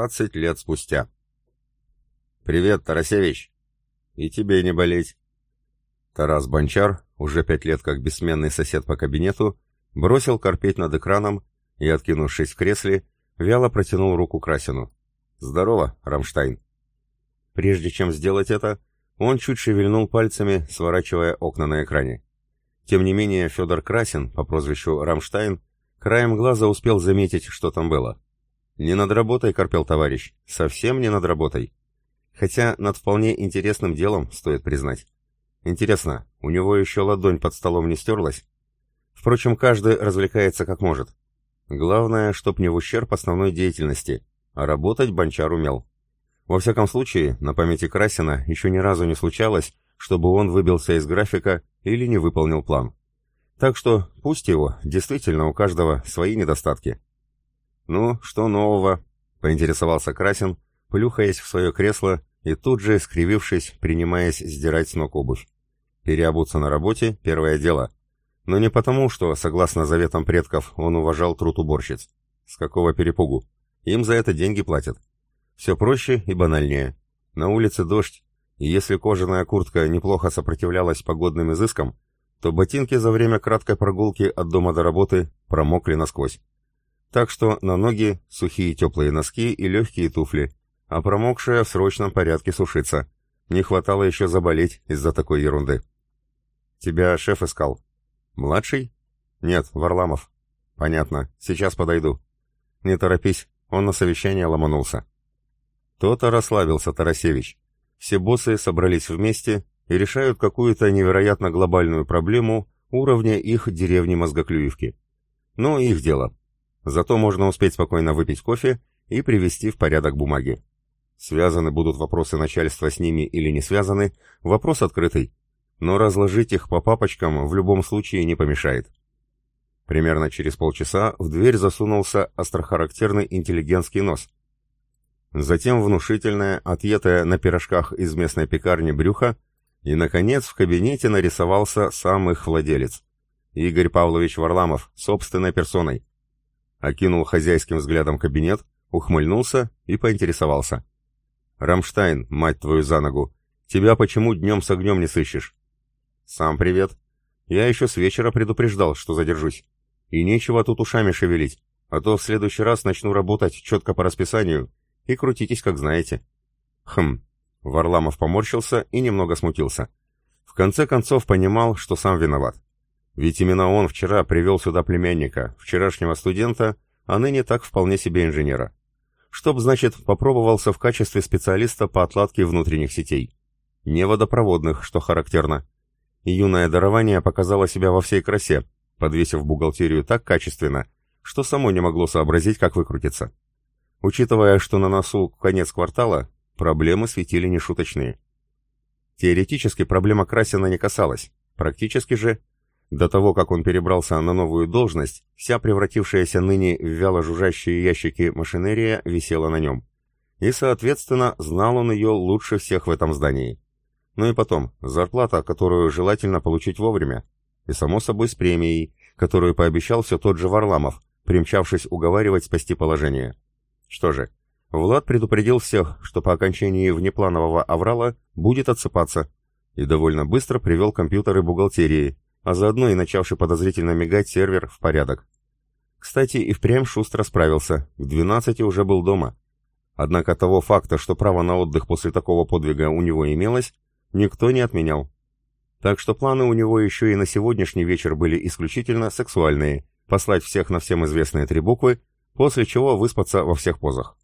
Двадцать лет спустя. «Привет, Тарасевич!» «И тебе не болеть!» Тарас Бончар, уже пять лет как бессменный сосед по кабинету, бросил корпеть над экраном и, откинувшись в кресле, вяло протянул руку Красину. «Здорово, Рамштайн!» Прежде чем сделать это, он чуть шевельнул пальцами, сворачивая окна на экране. Тем не менее, Федор Красин, по прозвищу Рамштайн, краем глаза успел заметить, что там было. «Не над работой, корпел товарищ, совсем не над работой. Хотя над вполне интересным делом, стоит признать. Интересно, у него еще ладонь под столом не стерлась? Впрочем, каждый развлекается как может. Главное, чтоб не в ущерб основной деятельности, а работать Бончар умел. Во всяком случае, на памяти Красина еще ни разу не случалось, чтобы он выбился из графика или не выполнил план. Так что пусть его, действительно у каждого свои недостатки. «Ну, что нового?» — поинтересовался Красин, плюхаясь в свое кресло и тут же, скривившись, принимаясь сдирать с ног обувь. Переобуться на работе — первое дело. Но не потому, что, согласно заветам предков, он уважал труд уборщиц. С какого перепугу? Им за это деньги платят. Все проще и банальнее. На улице дождь, и если кожаная куртка неплохо сопротивлялась погодным изыскам, то ботинки за время краткой прогулки от дома до работы промокли насквозь. Так что на ноги сухие теплые носки и легкие туфли, а промокшая в срочном порядке сушиться. Не хватало еще заболеть из-за такой ерунды. Тебя шеф искал. Младший? Нет, Варламов. Понятно, сейчас подойду. Не торопись, он на совещание ломанулся. То-то расслабился Тарасевич. Все боссы собрались вместе и решают какую-то невероятно глобальную проблему уровня их деревни Мозгоклюевки. Ну, их дело. Зато можно успеть спокойно выпить кофе и привести в порядок бумаги. Связаны будут вопросы начальства с ними или не связаны, вопрос открытый. Но разложить их по папочкам в любом случае не помешает. Примерно через полчаса в дверь засунулся острохарактерный интеллигентский нос. Затем внушительное, отъетое на пирожках из местной пекарни брюхо, и, наконец, в кабинете нарисовался сам их владелец. Игорь Павлович Варламов, собственной персоной. Окинул хозяйским взглядом кабинет, ухмыльнулся и поинтересовался. «Рамштайн, мать твою за ногу! Тебя почему днем с огнем не сыщешь?» «Сам привет. Я еще с вечера предупреждал, что задержусь. И нечего тут ушами шевелить, а то в следующий раз начну работать четко по расписанию, и крутитесь, как знаете». «Хм». Варламов поморщился и немного смутился. В конце концов понимал, что сам виноват. Ведь именно он вчера привел сюда племянника, вчерашнего студента, а ныне так вполне себе инженера чтоб, значит, попробовался в качестве специалиста по отладке внутренних сетей. Не водопроводных, что характерно. И юное дарование показало себя во всей красе, подвесив бухгалтерию так качественно, что само не могло сообразить, как выкрутиться. Учитывая, что на носу конец квартала, проблемы светили нешуточные. Теоретически проблема Красина не касалась, практически же до того, как он перебрался на новую должность, вся превратившаяся ныне в вяло жужжащие ящики машинерия висела на нем. И, соответственно, знал он ее лучше всех в этом здании. Ну и потом, зарплата, которую желательно получить вовремя. И, само собой, с премией, которую пообещал все тот же Варламов, примчавшись уговаривать спасти положение. Что же, Влад предупредил всех, что по окончании внепланового аврала будет отсыпаться, и довольно быстро привел компьютеры бухгалтерии, а заодно и начавший подозрительно мигать сервер в порядок. Кстати, и впрямь шустро справился, к 12 уже был дома. Однако того факта, что право на отдых после такого подвига у него имелось, никто не отменял. Так что планы у него еще и на сегодняшний вечер были исключительно сексуальные, послать всех на всем известные три буквы, после чего выспаться во всех позах.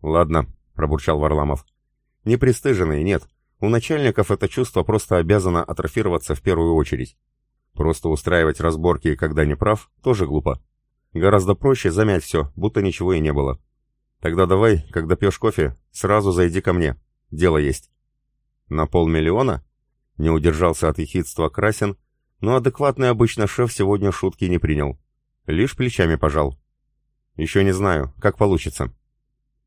«Ладно», — пробурчал Варламов. «Не нет. У начальников это чувство просто обязано атрофироваться в первую очередь. Просто устраивать разборки, когда не прав, тоже глупо. Гораздо проще замять все, будто ничего и не было. Тогда давай, когда пьешь кофе, сразу зайди ко мне. Дело есть. На полмиллиона? Не удержался от ехидства Красин, но адекватный обычно шеф сегодня шутки не принял. Лишь плечами пожал. Еще не знаю, как получится.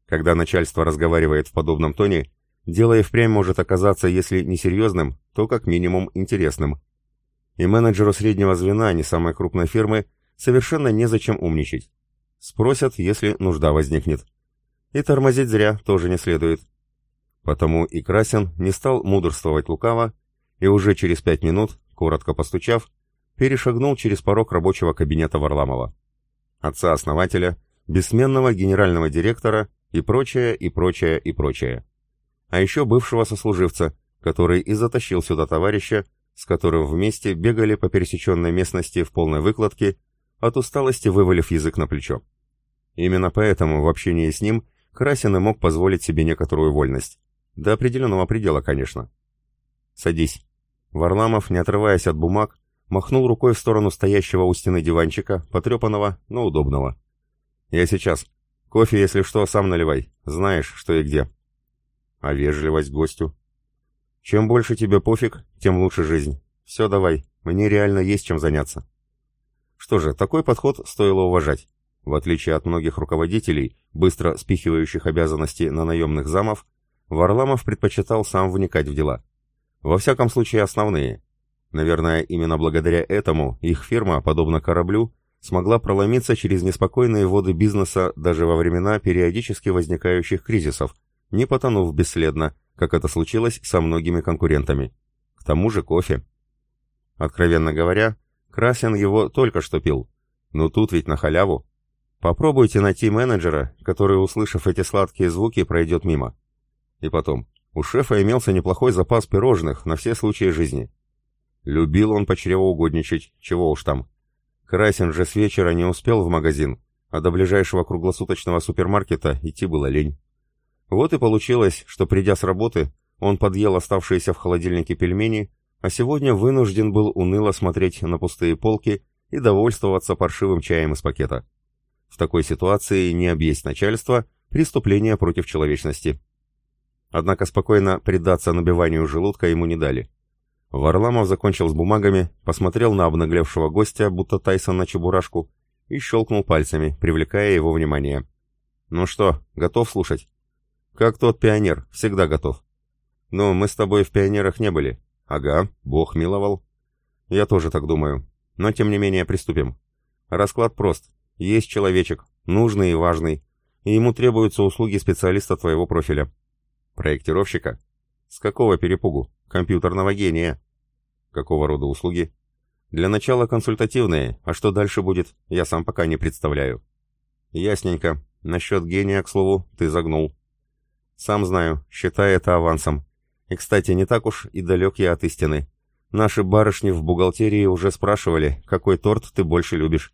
Когда начальство разговаривает в подобном тоне, дело и впрямь может оказаться, если не серьезным, то как минимум интересным и менеджеру среднего звена не самой крупной фирмы совершенно незачем умничать. Спросят, если нужда возникнет. И тормозить зря тоже не следует. Потому и Красин не стал мудрствовать лукаво, и уже через пять минут, коротко постучав, перешагнул через порог рабочего кабинета Варламова. Отца-основателя, бессменного генерального директора и прочее, и прочее, и прочее. А еще бывшего сослуживца, который и затащил сюда товарища, с которым вместе бегали по пересеченной местности в полной выкладке, от усталости вывалив язык на плечо. Именно поэтому в общении с ним Красин и мог позволить себе некоторую вольность. До определенного предела, конечно. «Садись». Варламов, не отрываясь от бумаг, махнул рукой в сторону стоящего у стены диванчика, потрепанного, но удобного. «Я сейчас. Кофе, если что, сам наливай. Знаешь, что и где». А вежливость гостю? «Чем больше тебе пофиг, тем лучше жизнь. Все, давай. Мне реально есть чем заняться». Что же, такой подход стоило уважать. В отличие от многих руководителей, быстро спихивающих обязанности на наемных замов, Варламов предпочитал сам вникать в дела. Во всяком случае, основные. Наверное, именно благодаря этому их фирма, подобно кораблю, смогла проломиться через неспокойные воды бизнеса даже во времена периодически возникающих кризисов, не потонув бесследно, как это случилось со многими конкурентами. К тому же кофе. Откровенно говоря, Красин его только что пил. Но тут ведь на халяву. Попробуйте найти менеджера, который, услышав эти сладкие звуки, пройдет мимо. И потом, у шефа имелся неплохой запас пирожных на все случаи жизни. Любил он почревоугодничать, чего уж там. Красин же с вечера не успел в магазин, а до ближайшего круглосуточного супермаркета идти было лень. Вот и получилось, что придя с работы, он подъел оставшиеся в холодильнике пельмени, а сегодня вынужден был уныло смотреть на пустые полки и довольствоваться паршивым чаем из пакета. В такой ситуации не объесть начальство – преступление против человечности. Однако спокойно предаться набиванию желудка ему не дали. Варламов закончил с бумагами, посмотрел на обнаглевшего гостя, будто Тайсон на чебурашку, и щелкнул пальцами, привлекая его внимание. «Ну что, готов слушать?» «Как тот пионер, всегда готов». «Ну, мы с тобой в пионерах не были». «Ага, Бог миловал». «Я тоже так думаю. Но, тем не менее, приступим. Расклад прост. Есть человечек, нужный и важный, и ему требуются услуги специалиста твоего профиля. Проектировщика? С какого перепугу? Компьютерного гения. Какого рода услуги? Для начала консультативные, а что дальше будет, я сам пока не представляю. Ясненько. Насчет гения, к слову, ты загнул. Сам знаю, считай это авансом. И, кстати, не так уж и далек я от истины. Наши барышни в бухгалтерии уже спрашивали, какой торт ты больше любишь.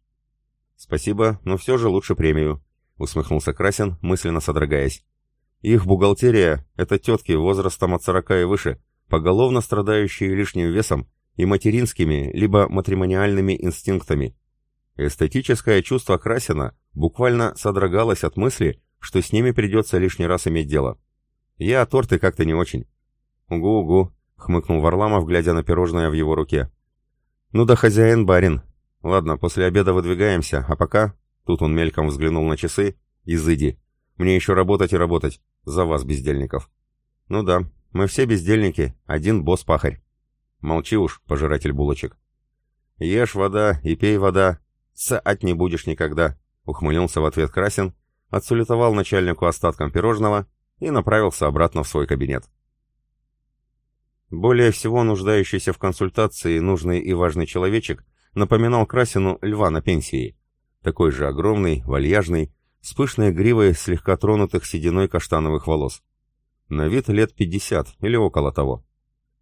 Спасибо, но все же лучше премию, усмехнулся Красин, мысленно содрогаясь. Их бухгалтерия — это тетки возрастом от 40 и выше, поголовно страдающие лишним весом и материнскими либо матримониальными инстинктами. Эстетическое чувство Красина буквально содрогалось от мысли, что с ними придется лишний раз иметь дело. Я торты как-то не очень. «Угу-угу», — хмыкнул Варламов, глядя на пирожное в его руке. «Ну да хозяин барин. Ладно, после обеда выдвигаемся, а пока...» Тут он мельком взглянул на часы. «Изыди. Мне еще работать и работать. За вас, бездельников. Ну да, мы все бездельники, один босс-пахарь. Молчи уж, пожиратель булочек. Ешь вода и пей вода, саать не будешь никогда, ухмыльнулся в ответ Красин, отсулетовал начальнику остатком пирожного и направился обратно в свой кабинет. Более всего нуждающийся в консультации нужный и важный человечек напоминал Красину льва на пенсии. Такой же огромный, вальяжный, с пышной гривой слегка тронутых сединой каштановых волос. На вид лет 50 или около того.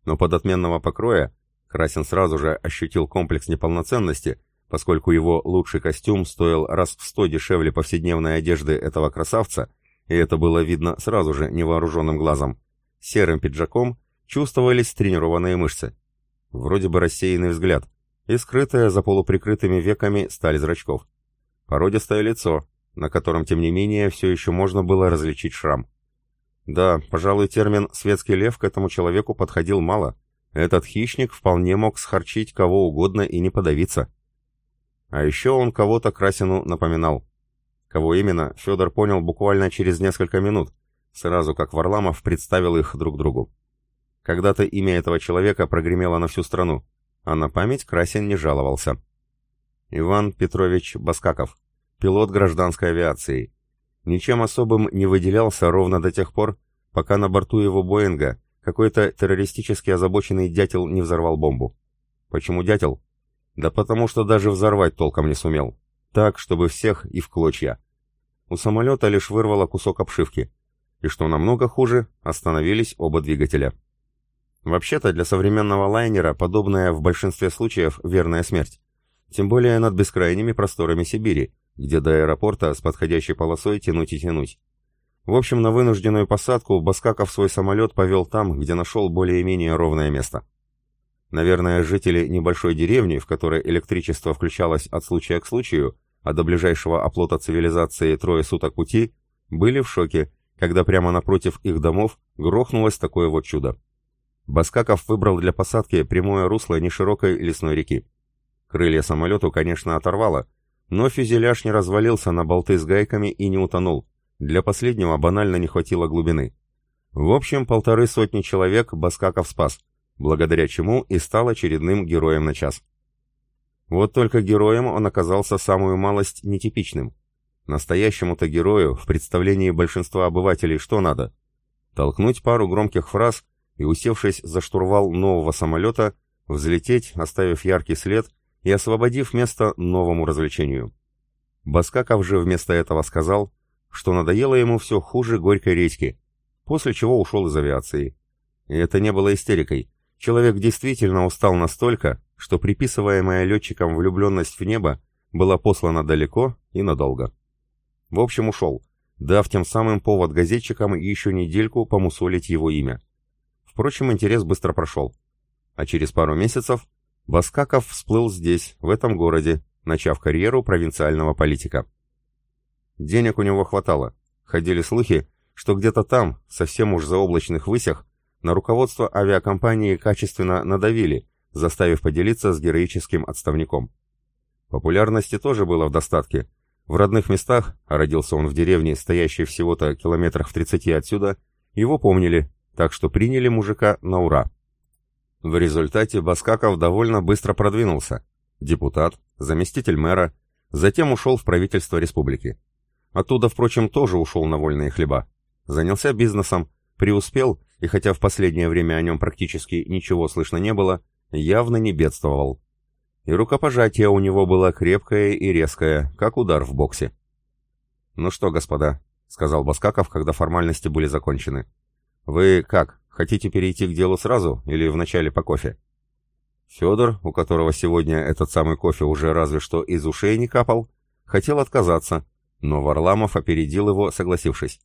Но под отменного покроя Красин сразу же ощутил комплекс неполноценности, поскольку его лучший костюм стоил раз в сто дешевле повседневной одежды этого красавца, и это было видно сразу же невооруженным глазом. Серым пиджаком чувствовались тренированные мышцы. Вроде бы рассеянный взгляд и скрытая за полуприкрытыми веками сталь зрачков. Породистое лицо, на котором, тем не менее, все еще можно было различить шрам. Да, пожалуй, термин «светский лев» к этому человеку подходил мало. Этот хищник вполне мог схарчить кого угодно и не подавиться. А еще он кого-то Красину напоминал. Кого именно, Федор понял буквально через несколько минут, сразу как Варламов представил их друг другу. Когда-то имя этого человека прогремело на всю страну, а на память Красин не жаловался. Иван Петрович Баскаков пилот гражданской авиации. ничем особым не выделялся ровно до тех пор, пока на борту его Боинга какой-то террористически озабоченный дятел не взорвал бомбу. Почему дятел? Да потому что даже взорвать толком не сумел. Так, чтобы всех и в клочья. У самолета лишь вырвало кусок обшивки. И что намного хуже, остановились оба двигателя. Вообще-то для современного лайнера подобная в большинстве случаев верная смерть. Тем более над бескрайними просторами Сибири, где до аэропорта с подходящей полосой тянуть и тянуть. В общем, на вынужденную посадку Баскаков свой самолет повел там, где нашел более-менее ровное место. Наверное, жители небольшой деревни, в которой электричество включалось от случая к случаю, а до ближайшего оплота цивилизации трое суток пути, были в шоке, когда прямо напротив их домов грохнулось такое вот чудо. Баскаков выбрал для посадки прямое русло неширокой лесной реки. Крылья самолету, конечно, оторвало, но фюзеляж не развалился на болты с гайками и не утонул. Для последнего банально не хватило глубины. В общем, полторы сотни человек Баскаков спас, благодаря чему и стал очередным героем на час. Вот только героем он оказался самую малость нетипичным. Настоящему-то герою в представлении большинства обывателей что надо? Толкнуть пару громких фраз и, усевшись за штурвал нового самолета, взлететь, оставив яркий след и освободив место новому развлечению. Баскаков же вместо этого сказал, что надоело ему все хуже горькой редьки, после чего ушел из авиации. И это не было истерикой. Человек действительно устал настолько, что приписываемая летчикам влюбленность в небо была послана далеко и надолго. В общем, ушел, дав тем самым повод газетчикам еще недельку помусолить его имя. Впрочем, интерес быстро прошел. А через пару месяцев Баскаков всплыл здесь, в этом городе, начав карьеру провинциального политика. Денег у него хватало. Ходили слухи, что где-то там, совсем уж заоблачных высях, на руководство авиакомпании качественно надавили, заставив поделиться с героическим отставником. Популярности тоже было в достатке. В родных местах, а родился он в деревне, стоящей всего-то километрах в 30 отсюда, его помнили, так что приняли мужика на ура. В результате Баскаков довольно быстро продвинулся. Депутат, заместитель мэра, затем ушел в правительство республики. Оттуда, впрочем, тоже ушел на вольные хлеба. Занялся бизнесом, преуспел, и хотя в последнее время о нем практически ничего слышно не было, явно не бедствовал. И рукопожатие у него было крепкое и резкое, как удар в боксе. «Ну что, господа», — сказал Баскаков, когда формальности были закончены, — «Вы как, хотите перейти к делу сразу или вначале по кофе?» Федор, у которого сегодня этот самый кофе уже разве что из ушей не капал, хотел отказаться, но Варламов опередил его, согласившись.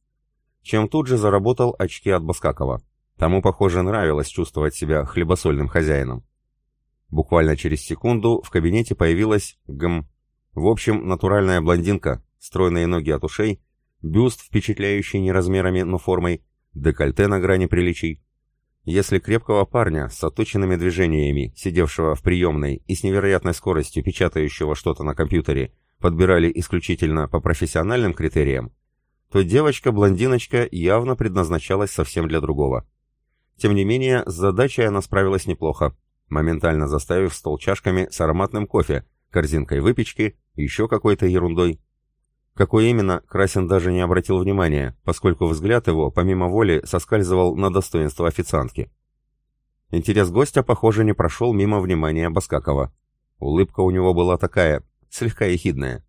Чем тут же заработал очки от Баскакова. Тому, похоже, нравилось чувствовать себя хлебосольным хозяином. Буквально через секунду в кабинете появилась гм. В общем, натуральная блондинка, стройные ноги от ушей, бюст, впечатляющий не размерами, но формой, декольте на грани приличий. Если крепкого парня с оточенными движениями, сидевшего в приемной и с невероятной скоростью печатающего что-то на компьютере, подбирали исключительно по профессиональным критериям, то девочка-блондиночка явно предназначалась совсем для другого. Тем не менее, с задачей она справилась неплохо, моментально заставив стол чашками с ароматным кофе, корзинкой выпечки, еще какой-то ерундой, какой именно, Красин даже не обратил внимания, поскольку взгляд его, помимо воли, соскальзывал на достоинство официантки. Интерес гостя, похоже, не прошел мимо внимания Баскакова. Улыбка у него была такая, слегка ехидная.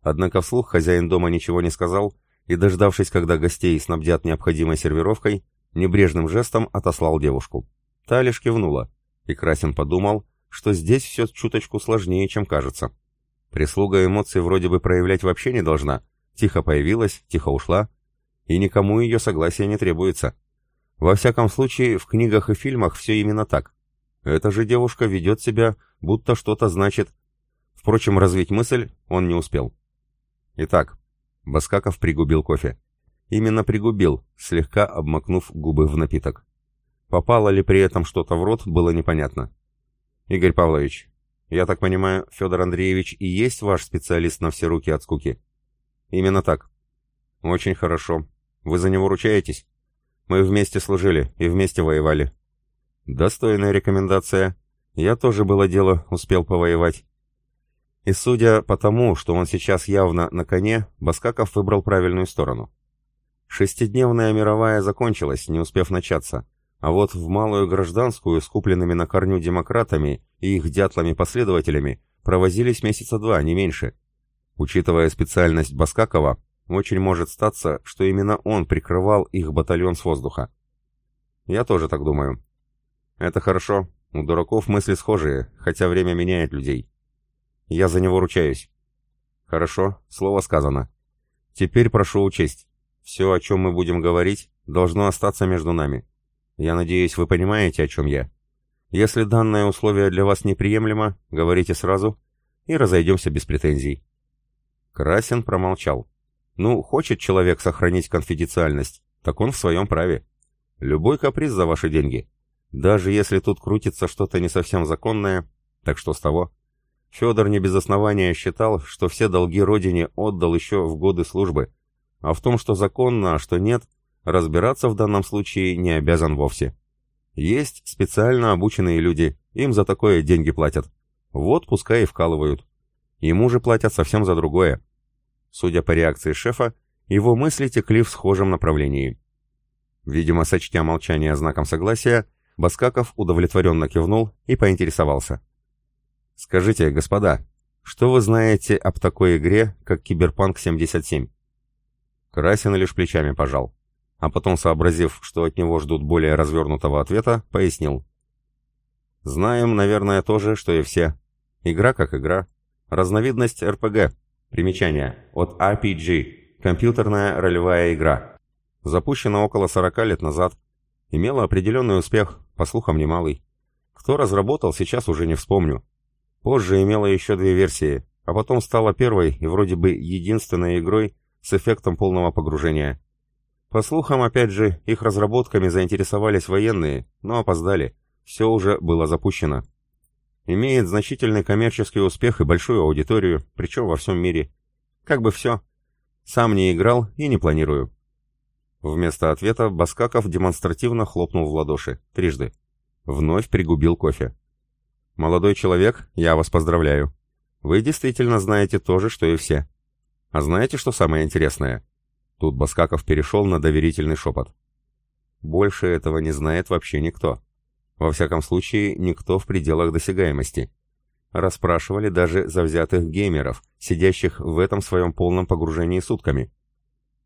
Однако вслух хозяин дома ничего не сказал и, дождавшись, когда гостей снабдят необходимой сервировкой, небрежным жестом отослал девушку. Та лишь кивнула, и Красин подумал, что здесь все чуточку сложнее, чем кажется. Прислуга эмоций вроде бы проявлять вообще не должна. Тихо появилась, тихо ушла. И никому ее согласия не требуется. Во всяком случае, в книгах и фильмах все именно так. Эта же девушка ведет себя, будто что-то значит. Впрочем, развить мысль он не успел. Итак, Баскаков пригубил кофе. Именно пригубил, слегка обмакнув губы в напиток. Попало ли при этом что-то в рот, было непонятно. «Игорь Павлович, я так понимаю, Федор Андреевич и есть ваш специалист на все руки от скуки? Именно так. Очень хорошо. Вы за него ручаетесь? Мы вместе служили и вместе воевали. Достойная рекомендация. Я тоже было дело, успел повоевать. И судя по тому, что он сейчас явно на коне, Баскаков выбрал правильную сторону. Шестидневная мировая закончилась, не успев начаться, а вот в малую гражданскую с купленными на корню демократами и их дятлами-последователями провозились месяца два, не меньше. Учитывая специальность Баскакова, очень может статься, что именно он прикрывал их батальон с воздуха. Я тоже так думаю. Это хорошо, у дураков мысли схожие, хотя время меняет людей. Я за него ручаюсь. Хорошо, слово сказано. Теперь прошу учесть. Все, о чем мы будем говорить, должно остаться между нами. Я надеюсь, вы понимаете, о чем я. Если данное условие для вас неприемлемо, говорите сразу и разойдемся без претензий. Красин промолчал. Ну, хочет человек сохранить конфиденциальность, так он в своем праве. Любой каприз за ваши деньги. Даже если тут крутится что-то не совсем законное, так что с того? Федор не без основания считал, что все долги родине отдал еще в годы службы, а в том, что законно, а что нет, разбираться в данном случае не обязан вовсе. Есть специально обученные люди, им за такое деньги платят. Вот пускай и вкалывают. Ему же платят совсем за другое. Судя по реакции шефа, его мысли текли в схожем направлении. Видимо, сочтя молчание знаком согласия, Баскаков удовлетворенно кивнул и поинтересовался. Скажите, господа, что вы знаете об такой игре, как Киберпанк 77? Красин лишь плечами пожал, а потом, сообразив, что от него ждут более развернутого ответа, пояснил. Знаем, наверное, то же, что и все. Игра как игра. Разновидность РПГ. Примечание. От RPG. Компьютерная ролевая игра. Запущена около 40 лет назад. Имела определенный успех, по слухам немалый. Кто разработал, сейчас уже не вспомню. Позже имела еще две версии, а потом стала первой и вроде бы единственной игрой с эффектом полного погружения. По слухам, опять же, их разработками заинтересовались военные, но опоздали. Все уже было запущено. Имеет значительный коммерческий успех и большую аудиторию, причем во всем мире. Как бы все. Сам не играл и не планирую. Вместо ответа Баскаков демонстративно хлопнул в ладоши, трижды. Вновь пригубил кофе. «Молодой человек, я вас поздравляю. Вы действительно знаете то же, что и все. А знаете, что самое интересное?» Тут Баскаков перешел на доверительный шепот. «Больше этого не знает вообще никто. Во всяком случае, никто в пределах досягаемости. Расспрашивали даже завзятых геймеров, сидящих в этом своем полном погружении сутками.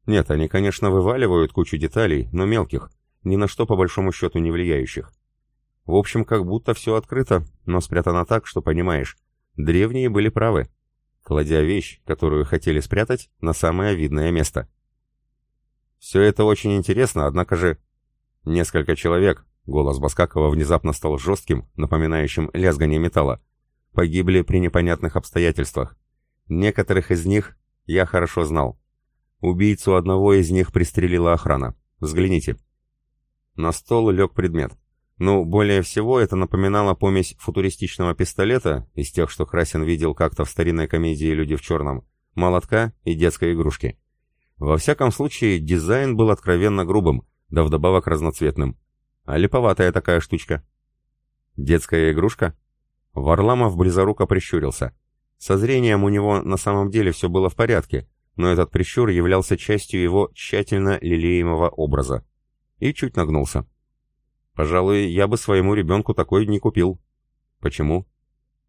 Нет, они, конечно, вываливают кучу деталей, но мелких, ни на что по большому счету не влияющих. В общем, как будто все открыто, но спрятано так, что понимаешь. Древние были правы, кладя вещь, которую хотели спрятать, на самое видное место. Все это очень интересно, однако же... Несколько человек, голос Баскакова внезапно стал жестким, напоминающим лязгание металла, погибли при непонятных обстоятельствах. Некоторых из них я хорошо знал. Убийцу одного из них пристрелила охрана. Взгляните. На стол лег предмет. Ну, более всего это напоминало помесь футуристичного пистолета, из тех, что Красин видел как-то в старинной комедии «Люди в черном», молотка и детской игрушки. Во всяком случае, дизайн был откровенно грубым, да вдобавок разноцветным. А липоватая такая штучка. Детская игрушка? Варламов близоруко прищурился. Со зрением у него на самом деле все было в порядке, но этот прищур являлся частью его тщательно лелеемого образа. И чуть нагнулся. Пожалуй, я бы своему ребенку такой не купил. Почему?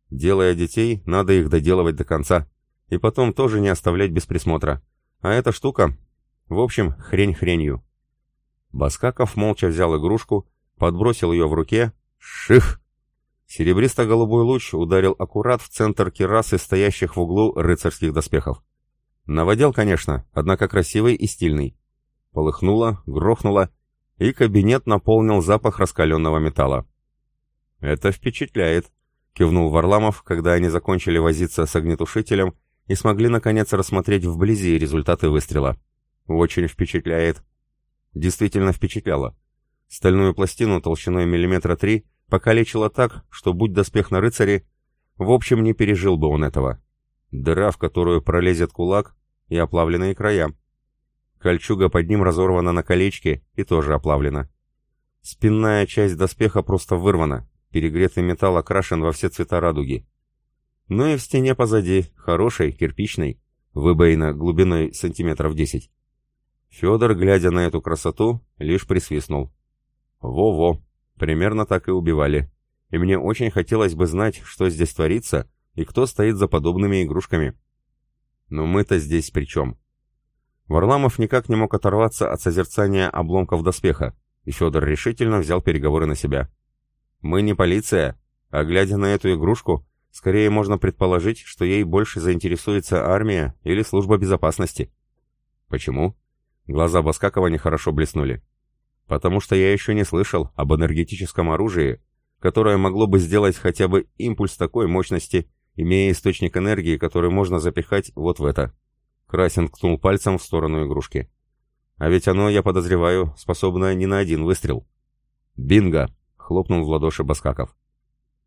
Делая детей, надо их доделывать до конца. И потом тоже не оставлять без присмотра. А эта штука... В общем, хрень хренью. Баскаков молча взял игрушку, подбросил ее в руке. Ших! Серебристо-голубой луч ударил аккурат в центр керасы, стоящих в углу рыцарских доспехов. Наводил, конечно, однако красивый и стильный. Полыхнуло, грохнуло, и кабинет наполнил запах раскаленного металла. «Это впечатляет», — кивнул Варламов, когда они закончили возиться с огнетушителем и смогли наконец рассмотреть вблизи результаты выстрела. «Очень впечатляет». Действительно впечатляло. Стальную пластину толщиной миллиметра три покалечило так, что, будь доспех на рыцаре, в общем, не пережил бы он этого. Дыра, в которую пролезет кулак, и оплавленные края. Кольчуга под ним разорвана на колечки и тоже оплавлена. Спинная часть доспеха просто вырвана, перегретый металл окрашен во все цвета радуги. Ну и в стене позади, хорошей, кирпичной, выбоина глубиной сантиметров десять. Федор, глядя на эту красоту, лишь присвистнул. Во-во, примерно так и убивали. И мне очень хотелось бы знать, что здесь творится и кто стоит за подобными игрушками. Но мы-то здесь при чем? Варламов никак не мог оторваться от созерцания обломков доспеха, и Федор решительно взял переговоры на себя. «Мы не полиция, а глядя на эту игрушку, скорее можно предположить, что ей больше заинтересуется армия или служба безопасности». «Почему?» Глаза Баскакова нехорошо блеснули. «Потому что я еще не слышал об энергетическом оружии, которое могло бы сделать хотя бы импульс такой мощности, имея источник энергии, который можно запихать вот в это». Красин ткнул пальцем в сторону игрушки. «А ведь оно, я подозреваю, способно не на один выстрел». «Бинго!» — хлопнул в ладоши Баскаков.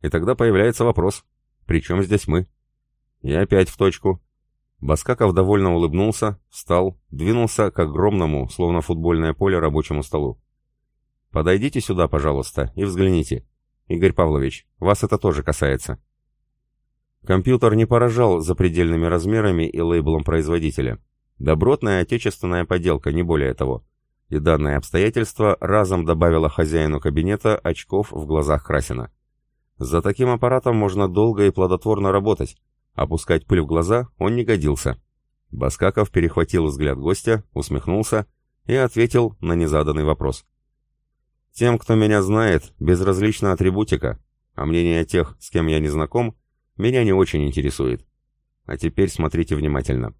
И тогда появляется вопрос, при чем здесь мы? И опять в точку. Баскаков довольно улыбнулся, встал, двинулся к огромному, словно футбольное поле, рабочему столу. «Подойдите сюда, пожалуйста, и взгляните. Игорь Павлович, вас это тоже касается». Компьютер не поражал запредельными размерами и лейблом производителя. Добротная отечественная поделка, не более того. И данное обстоятельство разом добавило хозяину кабинета очков в глазах Красина. За таким аппаратом можно долго и плодотворно работать. Опускать пыль в глаза он не годился. Баскаков перехватил взгляд гостя, усмехнулся и ответил на незаданный вопрос. Тем, кто меня знает, безразлична атрибутика, а мнение тех, с кем я не знаком, меня не очень интересует. А теперь смотрите внимательно.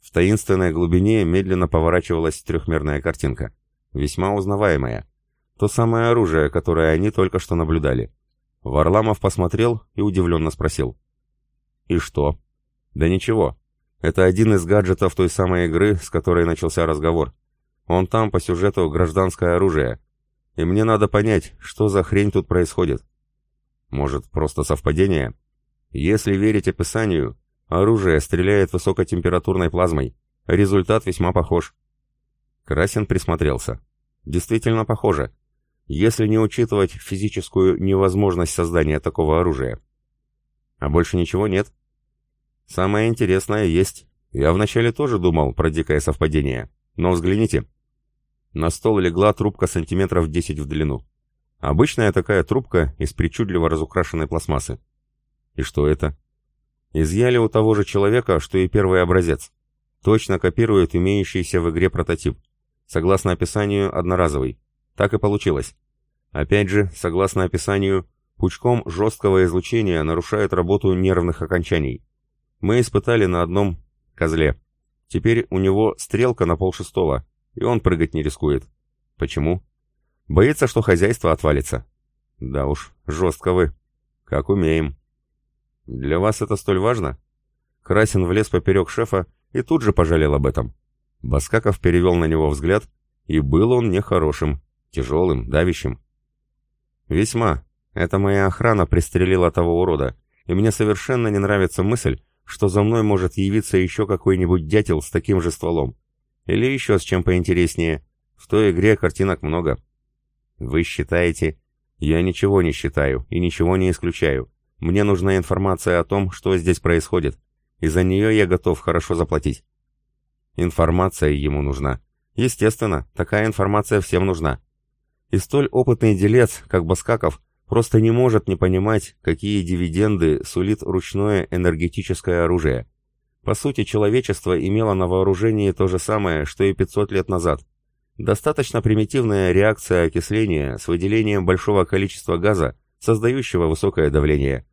В таинственной глубине медленно поворачивалась трехмерная картинка, весьма узнаваемая. То самое оружие, которое они только что наблюдали. Варламов посмотрел и удивленно спросил. «И что?» «Да ничего. Это один из гаджетов той самой игры, с которой начался разговор. Он там по сюжету гражданское оружие. И мне надо понять, что за хрень тут происходит. Может, просто совпадение? Если верить описанию, оружие стреляет высокотемпературной плазмой. Результат весьма похож». Красин присмотрелся. «Действительно похоже если не учитывать физическую невозможность создания такого оружия. А больше ничего нет. Самое интересное есть. Я вначале тоже думал про дикое совпадение, но взгляните. На стол легла трубка сантиметров 10 в длину. Обычная такая трубка из причудливо разукрашенной пластмассы. И что это? Изъяли у того же человека, что и первый образец. Точно копирует имеющийся в игре прототип. Согласно описанию, одноразовый. Так и получилось. Опять же, согласно описанию, пучком жесткого излучения нарушает работу нервных окончаний. Мы испытали на одном козле. Теперь у него стрелка на полшестого, и он прыгать не рискует. Почему? Боится, что хозяйство отвалится. Да уж, жестко вы. Как умеем. Для вас это столь важно? Красин влез поперек шефа и тут же пожалел об этом. Баскаков перевел на него взгляд, и был он нехорошим, тяжелым, давящим. «Весьма. Это моя охрана пристрелила того урода, и мне совершенно не нравится мысль, что за мной может явиться еще какой-нибудь дятел с таким же стволом. Или еще с чем поинтереснее. В той игре картинок много». «Вы считаете...» «Я ничего не считаю и ничего не исключаю. Мне нужна информация о том, что здесь происходит, и за нее я готов хорошо заплатить». Информация ему нужна. Естественно, такая информация всем нужна. И столь опытный делец, как Баскаков, просто не может не понимать, какие дивиденды сулит ручное энергетическое оружие. По сути, человечество имело на вооружении то же самое, что и 500 лет назад. Достаточно примитивная реакция окисления с выделением большого количества газа, создающего высокое давление.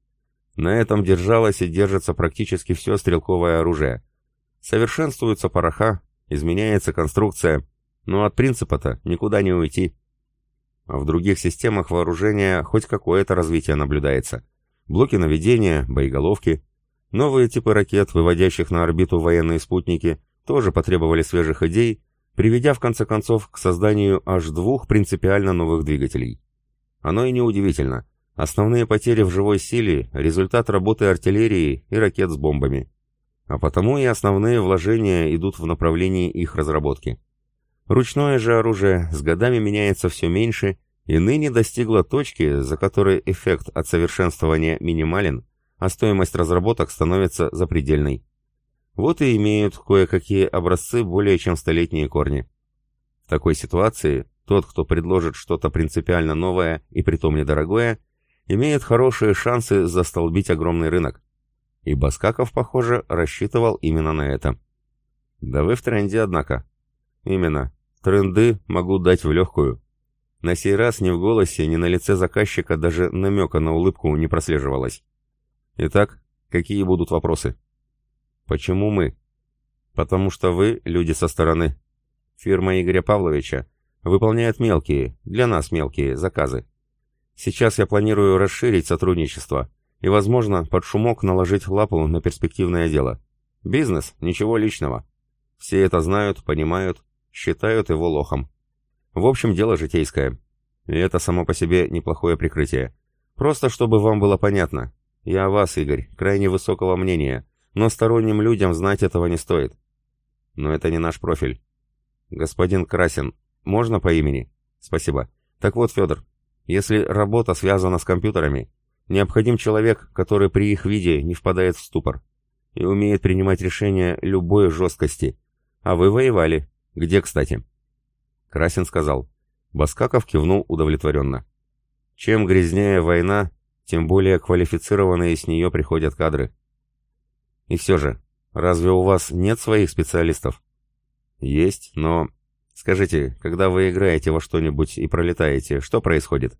На этом держалось и держится практически все стрелковое оружие. Совершенствуются пороха, изменяется конструкция, но от принципа-то никуда не уйти. А в других системах вооружения хоть какое-то развитие наблюдается. Блоки наведения, боеголовки. Новые типы ракет, выводящих на орбиту военные спутники, тоже потребовали свежих идей, приведя в конце концов к созданию аж двух принципиально новых двигателей. Оно и неудивительно. Основные потери в живой силе – результат работы артиллерии и ракет с бомбами. А потому и основные вложения идут в направлении их разработки. Ручное же оружие с годами меняется все меньше и ныне достигло точки, за которой эффект от совершенствования минимален, а стоимость разработок становится запредельной. Вот и имеют кое-какие образцы более чем столетние корни. В такой ситуации тот, кто предложит что-то принципиально новое и притом недорогое, имеет хорошие шансы застолбить огромный рынок. И Баскаков, похоже, рассчитывал именно на это. Да вы в тренде, однако. Именно. Тренды могу дать в легкую. На сей раз ни в голосе, ни на лице заказчика даже намека на улыбку не прослеживалось. Итак, какие будут вопросы? Почему мы? Потому что вы люди со стороны. Фирма Игоря Павловича выполняет мелкие, для нас мелкие, заказы. Сейчас я планирую расширить сотрудничество и, возможно, под шумок наложить лапу на перспективное дело. Бизнес, ничего личного. Все это знают, понимают, считают его лохом. В общем, дело житейское. И это само по себе неплохое прикрытие. Просто чтобы вам было понятно. Я о вас, Игорь, крайне высокого мнения, но сторонним людям знать этого не стоит. Но это не наш профиль. Господин Красин, можно по имени? Спасибо. Так вот, Федор, если работа связана с компьютерами, необходим человек, который при их виде не впадает в ступор и умеет принимать решения любой жесткости. А вы воевали. Где, кстати? Красин сказал. Баскаков кивнул удовлетворенно. Чем грязнее война, тем более квалифицированные с нее приходят кадры. И все же, разве у вас нет своих специалистов? Есть, но... Скажите, когда вы играете во что-нибудь и пролетаете, что происходит?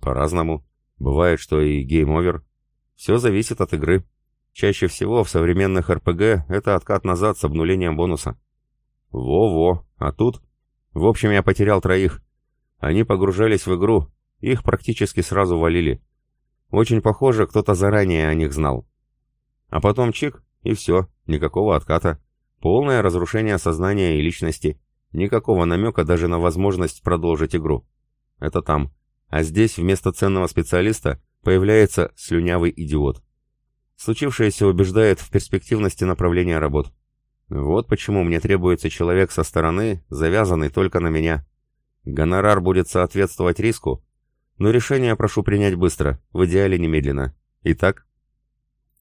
По-разному. Бывает, что и game over. Все зависит от игры. Чаще всего в современных RPG это откат назад с обнулением бонуса. Во-во, а тут... В общем, я потерял троих. Они погружались в игру, их практически сразу валили. Очень похоже, кто-то заранее о них знал. А потом чик, и все, никакого отката. Полное разрушение сознания и личности. Никакого намека даже на возможность продолжить игру. Это там. А здесь вместо ценного специалиста появляется слюнявый идиот. Случившееся убеждает в перспективности направления работ. Вот почему мне требуется человек со стороны, завязанный только на меня. Гонорар будет соответствовать риску, но решение прошу принять быстро, в идеале немедленно. Итак,